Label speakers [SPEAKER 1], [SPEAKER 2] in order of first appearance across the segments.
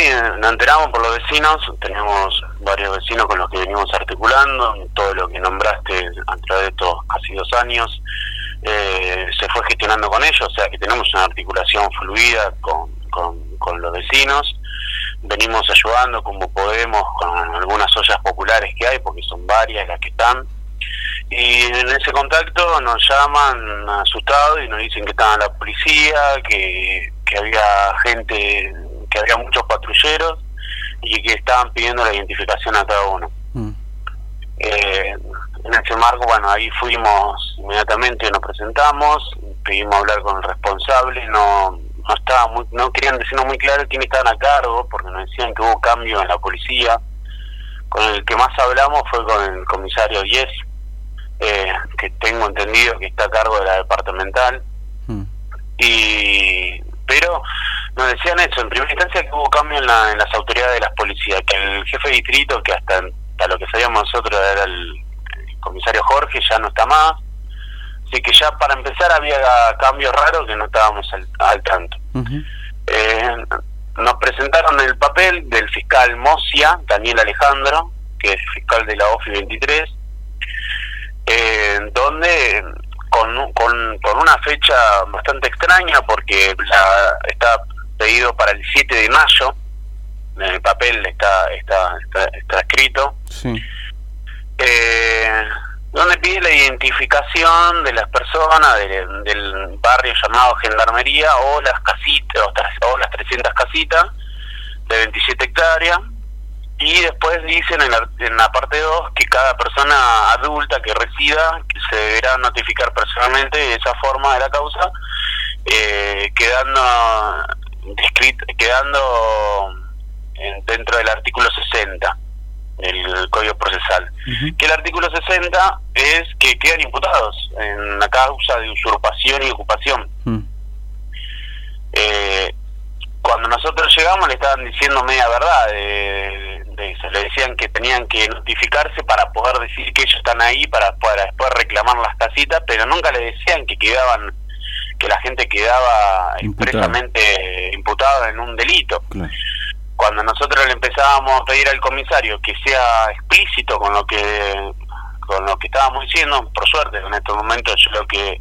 [SPEAKER 1] Sí, nos enteramos por los vecinos, tenemos varios vecinos con los que venimos articulando, todo lo que nombraste a través de estos casi dos años eh, se fue gestionando con ellos, o sea que tenemos una articulación fluida con, los vecinos, venimos ayudando como podemos con algunas ollas populares que hay, porque son varias las que están, y en ese contacto nos llaman asustados y nos dicen que estaban la policía, que había gente que había muchos patrulleros y que estaban pidiendo la identificación a cada uno. Mm. Eh, en ese marco, bueno, ahí fuimos inmediatamente, nos presentamos, pedimos hablar con el responsable, no no estaba muy, no querían decirnos muy claro quién estaban a cargo, porque nos decían que hubo cambio en la policía. Con el que más hablamos fue con el comisario Yes, eh, que tengo entendido que está a cargo de la departamental. Mm. Y pero nos decían eso, en primera instancia que hubo cambio en, las autoridades de las policías, que el jefe de distrito, que hasta, lo que sabíamos nosotros era el, comisario Jorge, ya no está más, así que ya para empezar había cambios raros que no estábamos al, tanto. Eh, nos presentaron el papel del fiscal Mosia, Daniel Alejandro, que es fiscal de la OFI 23, eh, donde con, con, con, una fecha bastante extraña porque la, está pedido para el 7 de mayo, en el papel está, está, está, escrito, eh, donde pide la identificación de las personas del barrio llamado Gendarmería o las casitas, o, las 300 casitas de 27 hectáreas, y después dicen en la, en la parte 2 que cada persona adulta que resida se deberá notificar personalmente de esa forma de la causa, eh, quedando descrito, quedando dentro del artículo 60 del Código Procesal. Que el artículo 60 es que quedan imputados en la causa de usurpación y ocupación. Mm. Eh, cuando nosotros llegamos le estaban diciendo media verdad de, eso. Le decían que tenían que notificarse para poder decir que ellos están ahí para, para después reclamar las casitas, pero nunca le decían que quedaban que la gente quedaba expresamente imputada en un delito. Cuando nosotros le empezábamos a pedir al comisario que sea explícito con lo que con lo que estábamos diciendo, por suerte en estos momentos yo lo que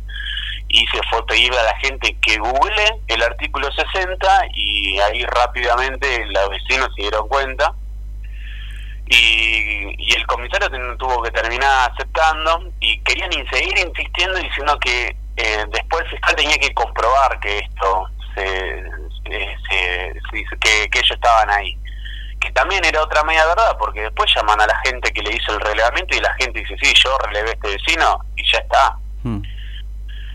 [SPEAKER 1] hice fue pedirle a la gente que google el artículo 60 y ahí rápidamente los vecinos se dieron cuenta. Y, y el comisario tuvo que terminar aceptando y querían seguir insistiendo diciendo que eh, después el fiscal tenía que comprobar que esto se, que, ellos estaban ahí que también era otra media verdad porque después llaman a la gente que le hizo el relevamiento y la gente dice sí yo relevé este vecino y ya está hmm.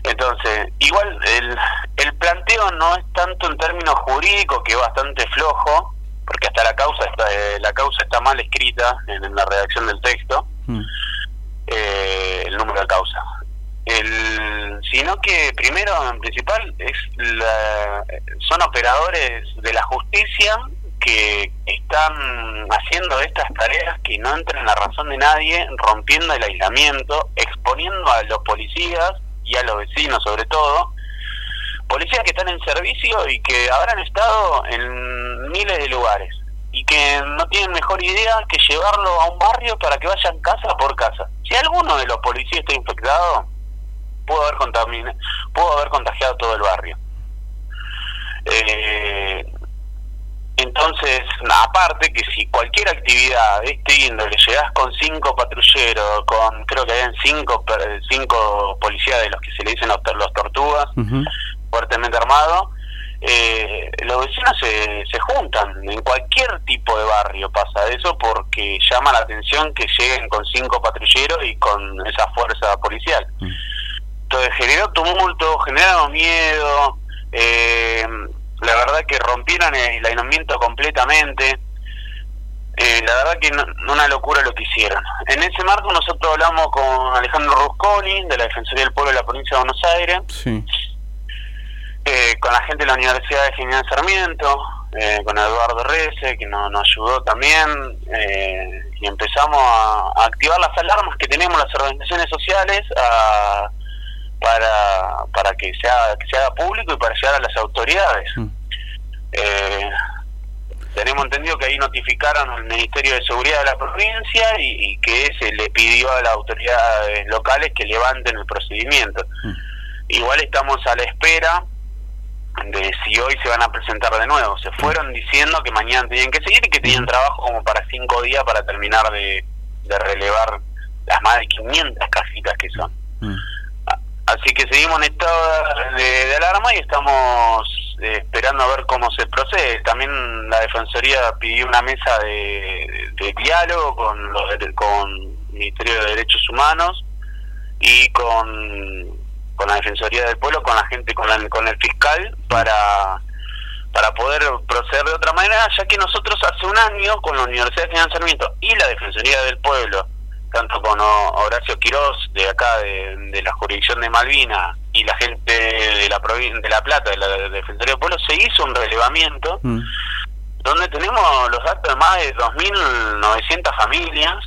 [SPEAKER 1] entonces igual el, el planteo no es tanto en términos jurídicos que es bastante flojo porque hasta la causa está, eh, la causa está mal escrita en, la redacción del texto hmm. eh, el número de causa el, sino que primero en principal es la, son operadores de la justicia que están haciendo estas tareas que no entran en la razón de nadie, rompiendo el aislamiento, exponiendo a los policías y a los vecinos sobre todo, policías que están en servicio y que habrán estado en miles de lugares y que no tienen mejor idea que llevarlo a un barrio para que vayan casa por casa. Si alguno de los policías está infectado, pudo haber contaminado, pudo haber contagiado todo el barrio. Eh, entonces, aparte que si cualquier actividad de este índole llegas con cinco patrulleros, con creo que habían cinco cinco policías de los que se le dicen los, los tortugas, fuertemente armados, eh, los vecinos se, se juntan. En cualquier tipo de barrio pasa eso porque llama la atención que lleguen con cinco patrulleros y con esa fuerza policial generó tumulto, generaron miedo, eh, la verdad que rompieron el aislamiento completamente. Eh, la verdad que una locura lo que hicieron. En ese marco nosotros hablamos con Alejandro Rusconi, de la Defensoría del Pueblo de la Provincia de Buenos Aires, eh, con la gente de la Universidad de General Sarmiento, con Eduardo Rece, que nos, ayudó también, y empezamos a, a, activar las alarmas que tenemos las organizaciones sociales, a para, para que, sea, que se haga público y para llegar a las autoridades. Mm. Eh, tenemos entendido que ahí notificaron al Ministerio de Seguridad de la provincia y, que se le pidió a las autoridades locales que levanten el procedimiento. Mm. Igual estamos a la espera de si hoy se van a presentar de nuevo. Se fueron diciendo que mañana tenían que seguir y que tenían trabajo como para cinco días para terminar de, relevar las más de 500 casitas que son. Mm. Así que seguimos en estado de, alarma y estamos eh, esperando a ver cómo se procede. También la Defensoría pidió una mesa de, diálogo con, los, con el Ministerio de Derechos Humanos y con con la Defensoría del Pueblo, con la gente, con, con el fiscal, para, para poder proceder de otra manera, ya que nosotros hace un año, con la Universidad de Financiamiento y la Defensoría del Pueblo, tanto con Horacio Quirós, de acá, de, la jurisdicción de Malvina, y la gente de la de La Plata, de la Defensoría del Pueblo, se hizo un relevamiento, mm. donde tenemos los datos de más de 2.900 familias,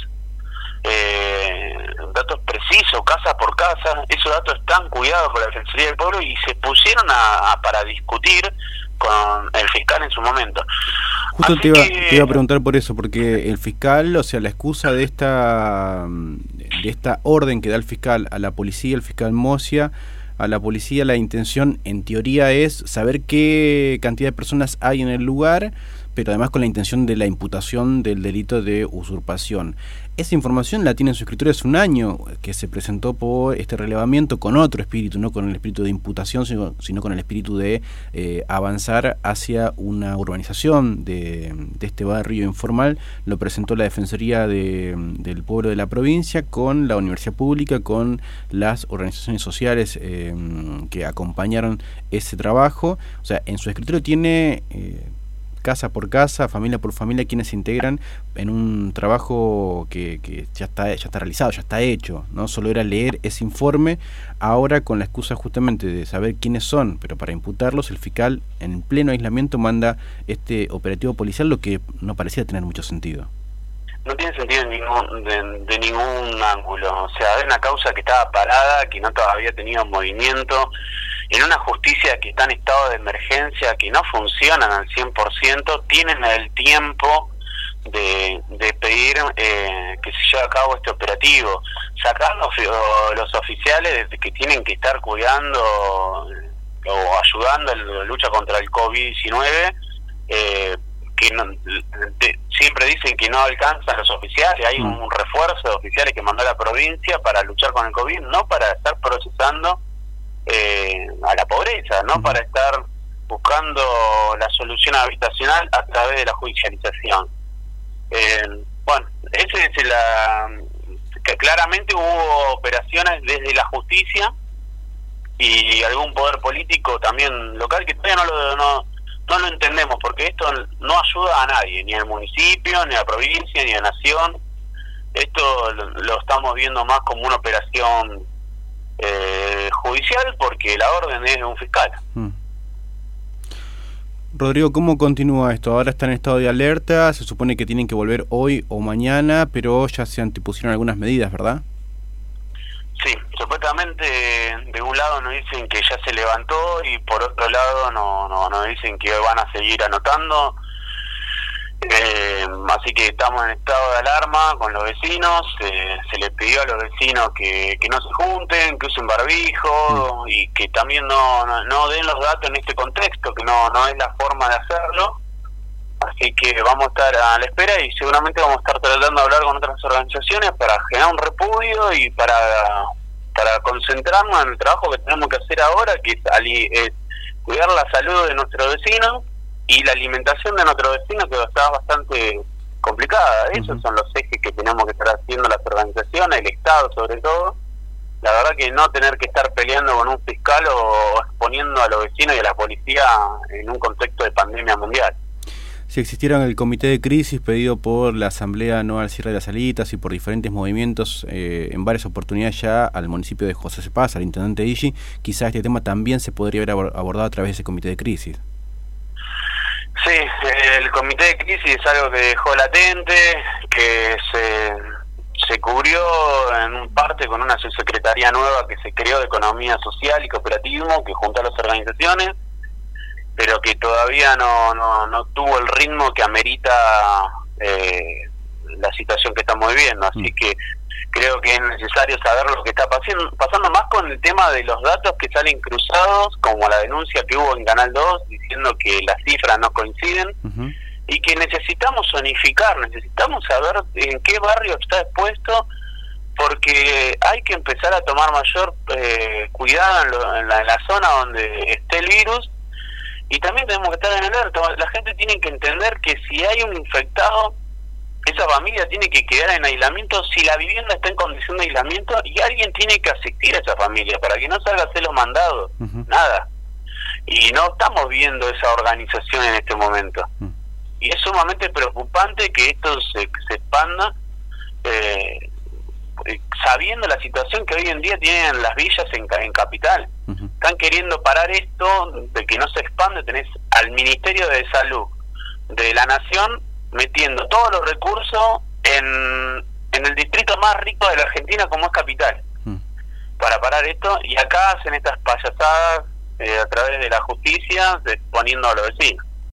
[SPEAKER 1] eh, datos precisos, casa por casa, esos datos están cuidados por la Defensoría del Pueblo y se pusieron a, para discutir con el fiscal en su momento.
[SPEAKER 2] Justo te iba, a preguntar por eso, porque el fiscal, o sea, la excusa de esta, de esta orden que da el fiscal a la policía, el fiscal Mosia, a la policía la intención en teoría es saber qué cantidad de personas hay en el lugar, pero además con la intención de la imputación del delito de usurpación. Esa información la tiene en su escritura hace un año, que se presentó por este relevamiento con otro espíritu, no con el espíritu de imputación, sino, con el espíritu de eh, avanzar hacia una urbanización de, este barrio informal. Lo presentó la Defensoría del Pueblo de la provincia con la Universidad Pública, con las organizaciones sociales eh, que acompañaron ese trabajo. O sea, en su escritura tiene... Eh, casa por casa, familia por familia, quienes se integran en un trabajo que, que, ya está ya está realizado, ya está hecho, no solo era leer ese informe, ahora con la excusa justamente de saber quiénes son, pero para imputarlos el fiscal en pleno aislamiento manda este operativo policial, lo que no parecía tener mucho sentido.
[SPEAKER 1] No tiene sentido ningún, de, ningún ángulo, o sea, es una causa que estaba parada, que no todavía tenía movimiento, en una justicia que está en estado de emergencia, que no funcionan al 100%, tienen el tiempo de, pedir eh, que se lleve a cabo este operativo. Sacar los, los oficiales que tienen que estar cuidando o ayudando en la lucha contra el COVID-19, eh, que siempre dicen que no alcanzan los oficiales, hay un, un refuerzo de oficiales que mandó la provincia para luchar con el COVID, no para estar procesando eh, a la pobreza, no para estar buscando la solución habitacional a través de la judicialización. Eh, bueno, ese es la que claramente hubo operaciones desde la justicia y algún poder político también local que todavía no lo no, no lo entendemos porque esto no ayuda a nadie, ni al municipio, ni a la provincia, ni a la nación. Esto lo estamos viendo más como una operación eh, judicial porque la orden es de un fiscal. Mm.
[SPEAKER 2] Rodrigo, ¿cómo continúa esto? Ahora está en estado de alerta, se supone que tienen que volver hoy o mañana, pero ya se antipusieron algunas medidas, ¿verdad?
[SPEAKER 1] Sí, supuestamente de un lado nos dicen que ya se levantó y por otro lado no, no, nos dicen que van a seguir anotando. Eh, así que estamos en estado de alarma con los vecinos. Eh, se les pidió a los vecinos que, no se junten, que usen barbijo mm. y que también no, no, den los datos en este contexto, que no, no es la forma de hacerlo. Así que vamos a estar a la espera y seguramente vamos a estar tratando de hablar con otras organizaciones para generar un repudio y para, para concentrarnos en el trabajo que tenemos que hacer ahora, que es cuidar la salud de nuestros vecinos y la alimentación de nuestro vecino que está bastante complicada. Esos son los ejes que tenemos que estar haciendo las organizaciones, el Estado sobre todo. La verdad que no tener que estar peleando con un fiscal o exponiendo a los vecinos y a la policía en un contexto de pandemia mundial.
[SPEAKER 2] Si existiera el comité de crisis pedido por la Asamblea No al Cierre de las Salitas y por diferentes movimientos eh, en varias oportunidades ya al municipio de José Cepaz, al intendente Igi, quizás este tema también se podría haber abordado a través de ese comité de crisis.
[SPEAKER 1] Sí, el comité de crisis es algo que dejó latente, que se, se cubrió en parte con una subsecretaría nueva que se creó de Economía Social y Cooperativismo, que junta a las organizaciones, pero que todavía no, no, no tuvo el ritmo que amerita eh, la situación que estamos viviendo. Así mm. que creo que es necesario saber lo que está pasando, pasando más con el tema de los datos que salen cruzados, como la denuncia que hubo en Canal 2 diciendo que las cifras no coinciden. Y que necesitamos unificar, necesitamos saber en qué barrio está expuesto porque hay que empezar a tomar mayor eh, cuidado en, la, zona donde esté el virus y también tenemos que estar en alerta. La gente tiene que entender que si hay un infectado, esa familia tiene que quedar en aislamiento si la vivienda está en condición de aislamiento y alguien tiene que asistir a esa familia para que no salga a hacer los mandados. Nada. Y no estamos viendo esa organización en este momento. Y es sumamente preocupante que esto se, se expanda. Eh, eh, sabiendo la situación que hoy en día tienen las villas en, en capital. Están queriendo parar esto de que no se expande. Tenés al Ministerio de Salud de la Nación metiendo todos los recursos en, en el distrito más rico de la Argentina como es capital para parar esto y acá hacen estas payasadas eh, a través de la justicia poniendo a los vecinos.